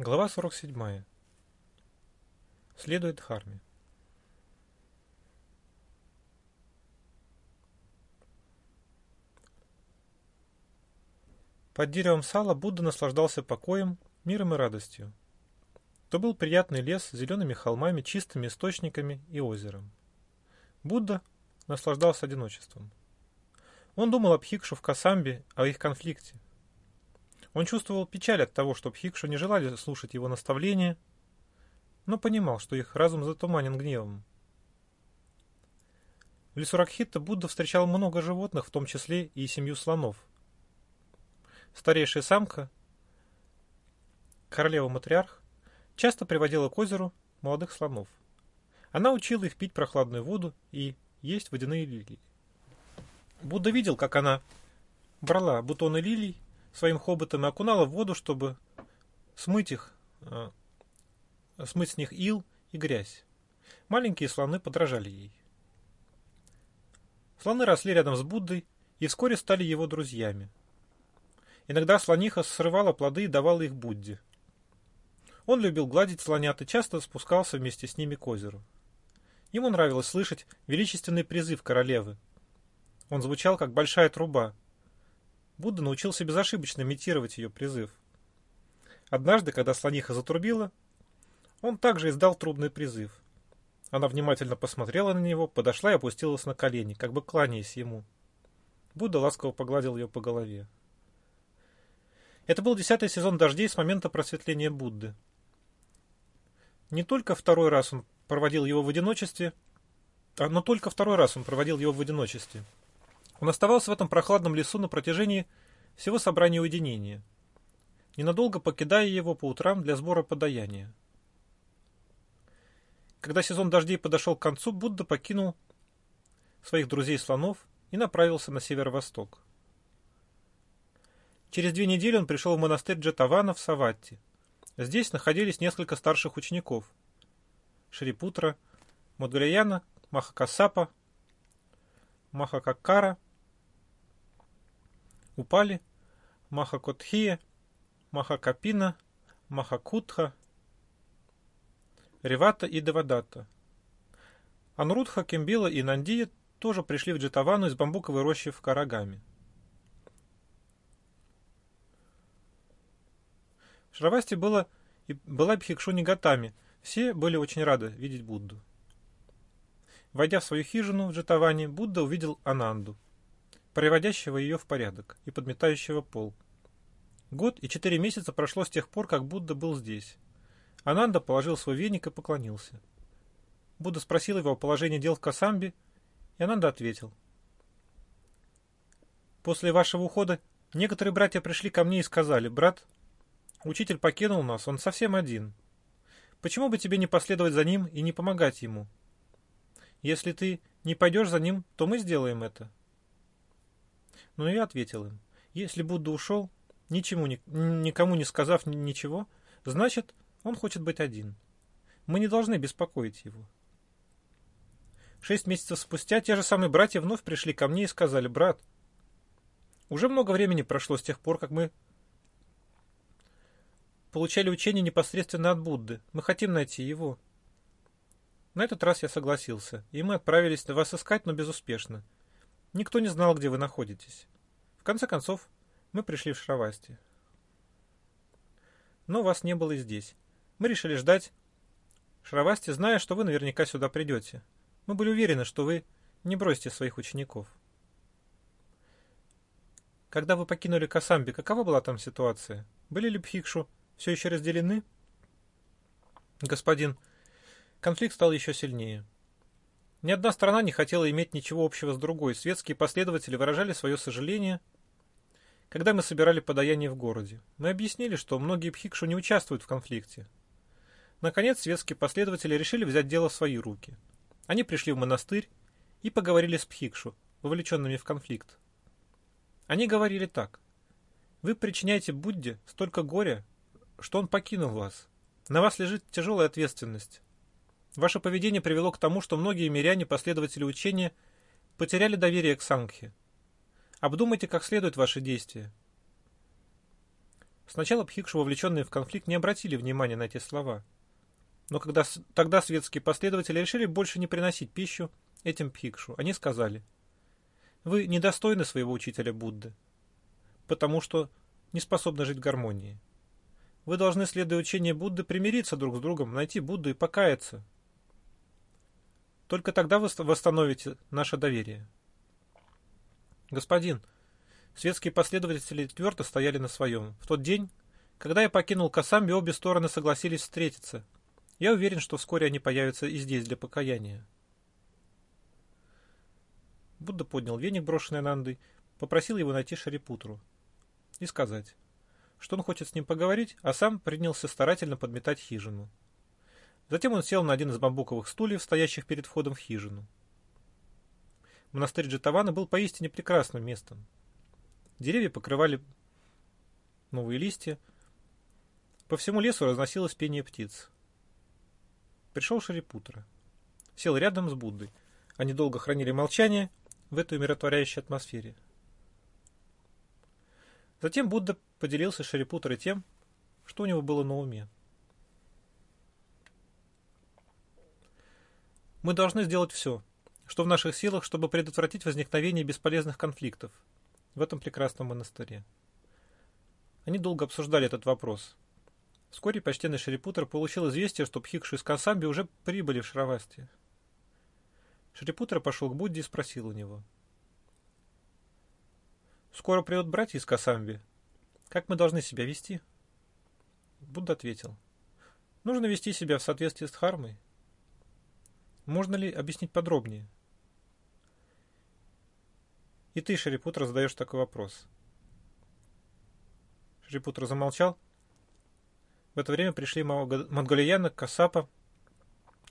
Глава 47. Следует Харме. Под деревом сала Будда наслаждался покоем, миром и радостью. То был приятный лес с зелеными холмами, чистыми источниками и озером. Будда наслаждался одиночеством. Он думал об Хикшу в Касамбе, о их конфликте. Он чувствовал печаль от того, что Пхикшу не желали слушать его наставления, но понимал, что их разум затуманен гневом. В лесу Ракхита Будда встречал много животных, в том числе и семью слонов. Старейшая самка, королева-матриарх, часто приводила к озеру молодых слонов. Она учила их пить прохладную воду и есть водяные лилии. Будда видел, как она брала бутоны лилий своим хоботом и окунала в воду, чтобы смыть их, э, смыть с них ил и грязь. Маленькие слоны подражали ей. Слоны росли рядом с Буддой и вскоре стали его друзьями. Иногда слониха срывала плоды и давала их Будде. Он любил гладить слонят и часто спускался вместе с ними к озеру. Ему нравилось слышать величественный призыв королевы. Он звучал, как большая труба, Будда научился безошибочно имитировать ее призыв. Однажды, когда слониха затрубила, он также издал трубный призыв. Она внимательно посмотрела на него, подошла и опустилась на колени, как бы кланяясь ему. Будда ласково погладил ее по голове. Это был десятый сезон дождей с момента просветления Будды. Не только второй раз он проводил его в одиночестве, а, но только второй раз он проводил его в одиночестве. Он оставался в этом прохладном лесу на протяжении всего собрания уединения, ненадолго покидая его по утрам для сбора подаяния. Когда сезон дождей подошел к концу, Будда покинул своих друзей-слонов и направился на северо-восток. Через две недели он пришел в монастырь Джетавана в Саватти. Здесь находились несколько старших учеников – Шрипутра, Мадгураяна, Махакасапа, Махакакара – упали Махакотхия, Махакапина, Махакутха, Ревата и Девадата. Анрудха, Кембила и Нандия тоже пришли в Джетавану из бамбуковой рощи в Карагаме. В Шравасте было, и была Бхикшу Нигатами. Все были очень рады видеть Будду. Войдя в свою хижину в Джетаване, Будда увидел Ананду – приводящего ее в порядок и подметающего пол. Год и четыре месяца прошло с тех пор, как Будда был здесь. Ананда положил свой веник и поклонился. Будда спросил его о положении дел в Касамбе, и Ананда ответил. «После вашего ухода некоторые братья пришли ко мне и сказали, «Брат, учитель покинул нас, он совсем один. Почему бы тебе не последовать за ним и не помогать ему? Если ты не пойдешь за ним, то мы сделаем это». Но я ответил им, если Будда ушел, ничему, никому не сказав ничего, значит, он хочет быть один. Мы не должны беспокоить его. Шесть месяцев спустя те же самые братья вновь пришли ко мне и сказали, брат, уже много времени прошло с тех пор, как мы получали учение непосредственно от Будды. Мы хотим найти его. На этот раз я согласился, и мы отправились вас искать, но безуспешно. Никто не знал, где вы находитесь. В конце концов, мы пришли в Шравасти. Но вас не было и здесь. Мы решили ждать Шравасти, зная, что вы наверняка сюда придете. Мы были уверены, что вы не бросите своих учеников. Когда вы покинули Касамби, какова была там ситуация? Были ли Пхикшу все еще разделены? Господин, конфликт стал еще сильнее. Ни одна страна не хотела иметь ничего общего с другой. Светские последователи выражали свое сожаление, когда мы собирали подаяние в городе. Мы объяснили, что многие пхикшу не участвуют в конфликте. Наконец, светские последователи решили взять дело в свои руки. Они пришли в монастырь и поговорили с пхикшу, вовлеченными в конфликт. Они говорили так. «Вы причиняете Будде столько горя, что он покинул вас. На вас лежит тяжелая ответственность. Ваше поведение привело к тому, что многие миряне, последователи учения, потеряли доверие к Сангхе. Обдумайте как следует ваши действия. Сначала Пхикшу, вовлеченные в конфликт, не обратили внимания на эти слова. Но когда, тогда светские последователи решили больше не приносить пищу этим Пхикшу, они сказали, «Вы недостойны своего учителя Будды, потому что не способны жить в гармонии. Вы должны, следуя учению Будды, примириться друг с другом, найти Будду и покаяться. Только тогда вы восстановите наше доверие». «Господин», Светские последователи твердо стояли на своем. В тот день, когда я покинул Касамби, обе стороны согласились встретиться. Я уверен, что вскоре они появятся и здесь для покаяния. Будда поднял веник, брошенный Нандой, попросил его найти Шарипутру и сказать, что он хочет с ним поговорить, а сам принялся старательно подметать хижину. Затем он сел на один из бамбуковых стульев, стоящих перед входом в хижину. Монастырь Джетавана был поистине прекрасным местом. Деревья покрывали новые листья. По всему лесу разносилось пение птиц. Пришел Шарипутра. Сел рядом с Буддой. Они долго хранили молчание в этой умиротворяющей атмосфере. Затем Будда поделился Шарипутрой тем, что у него было на уме. Мы должны сделать все, что в наших силах, чтобы предотвратить возникновение бесполезных конфликтов – в этом прекрасном монастыре. Они долго обсуждали этот вопрос. Вскоре почтенный Шерипутер получил известие, что Пхикшу из Касамби уже прибыли в Шравасти. Шерипутер пошел к Будде и спросил у него. «Скоро придут братья из Касамби. Как мы должны себя вести?» Будда ответил. «Нужно вести себя в соответствии с Дхармой. Можно ли объяснить подробнее?» И ты, Шерипутра, задаешь такой вопрос. Шерипутра замолчал. В это время пришли монголияна, Касапа,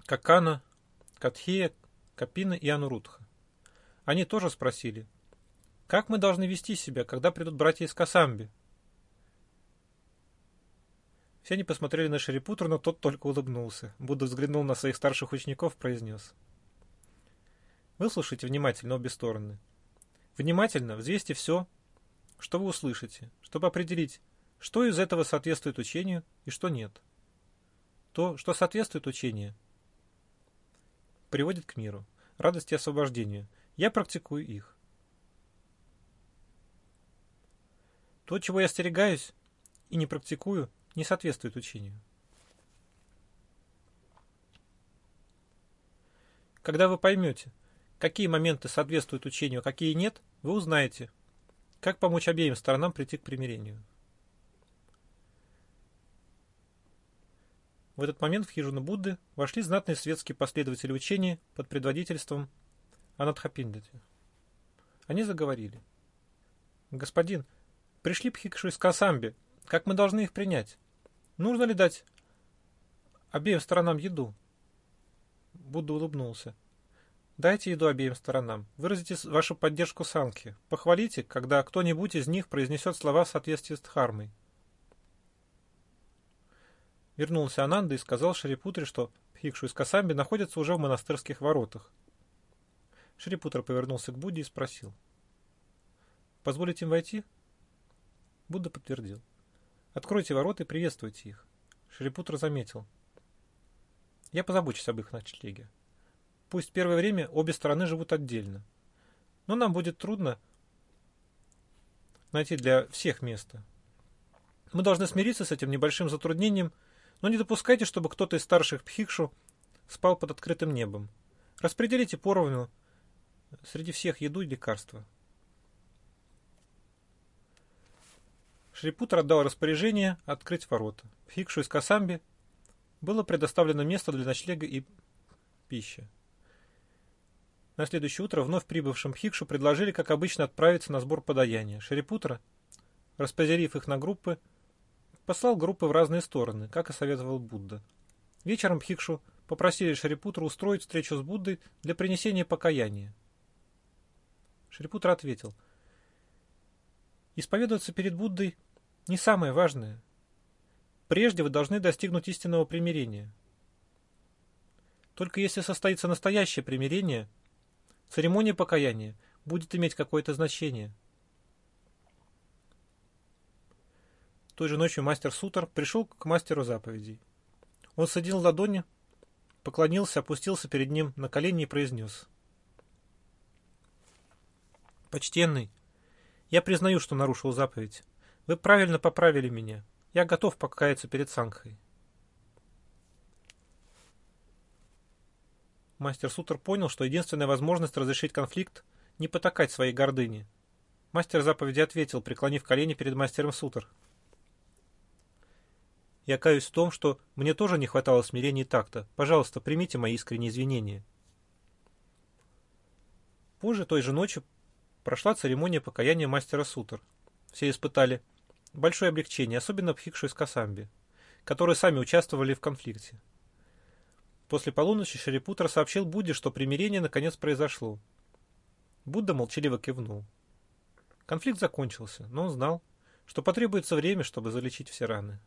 Какана, Катхия, Капина и Анурудха. Они тоже спросили, как мы должны вести себя, когда придут братья из Касамби? Все они посмотрели на Шерипутру, но тот только улыбнулся. Будда взглянул на своих старших учеников, произнес. Выслушайте внимательно обе стороны. Внимательно взвесьте все, что вы услышите, чтобы определить, что из этого соответствует учению и что нет. То, что соответствует учению, приводит к миру, радости и освобождению. Я практикую их. То, чего я остерегаюсь и не практикую, не соответствует учению. Когда вы поймете, какие моменты соответствуют учению, а какие нет, вы узнаете, как помочь обеим сторонам прийти к примирению. В этот момент в хижину Будды вошли знатные светские последователи учения под предводительством Анадхапиндати. Они заговорили. «Господин, пришли пхикши из Касамби. Как мы должны их принять? Нужно ли дать обеим сторонам еду?» Будда улыбнулся. Дайте еду обеим сторонам. Выразите вашу поддержку Санки. Похвалите, когда кто-нибудь из них произнесет слова в соответствии с Дхармой. Вернулся Ананда и сказал Шарипутре, что Пхикшу из Касамби находится уже в монастырских воротах. Шарипутра повернулся к Будде и спросил. «Позволите им войти?» Будда подтвердил. «Откройте ворота и приветствуйте их». Шарипутра заметил. «Я позабочусь об их ночлеге». Пусть первое время обе стороны живут отдельно. Но нам будет трудно найти для всех место. Мы должны смириться с этим небольшим затруднением, но не допускайте, чтобы кто-то из старших пхикшу спал под открытым небом. Распределите поровну среди всех еду и лекарства. Шрипутр отдал распоряжение открыть ворота. Пхикшу из Касамби было предоставлено место для ночлега и пищи. На следующее утро вновь прибывшим Хикшу предложили, как обычно, отправиться на сбор подаяния. Шерипутра, распределив их на группы, послал группы в разные стороны, как и советовал Будда. Вечером Хикшу попросили Шерипутру устроить встречу с Буддой для принесения покаяния. Шерипутра ответил, «Исповедоваться перед Буддой не самое важное. Прежде вы должны достигнуть истинного примирения. Только если состоится настоящее примирение – Церемония покаяния будет иметь какое-то значение. Той же ночью мастер Сутер пришел к мастеру заповедей. Он садил ладони, поклонился, опустился перед ним на колени и произнес. «Почтенный, я признаю, что нарушил заповедь. Вы правильно поправили меня. Я готов покаяться перед Сангхой. Мастер Сутер понял, что единственная возможность разрешить конфликт – не потакать своей гордыне. Мастер заповеди ответил, преклонив колени перед мастером Сутер. «Я каюсь в том, что мне тоже не хватало смирения и такта. Пожалуйста, примите мои искренние извинения». Позже той же ночью прошла церемония покаяния мастера Сутер. Все испытали большое облегчение, особенно Пхикшу из Касамби, которые сами участвовали в конфликте. После полуночи Шарипутра сообщил Будде, что примирение наконец произошло. Будда молчаливо кивнул. Конфликт закончился, но он знал, что потребуется время, чтобы залечить все раны.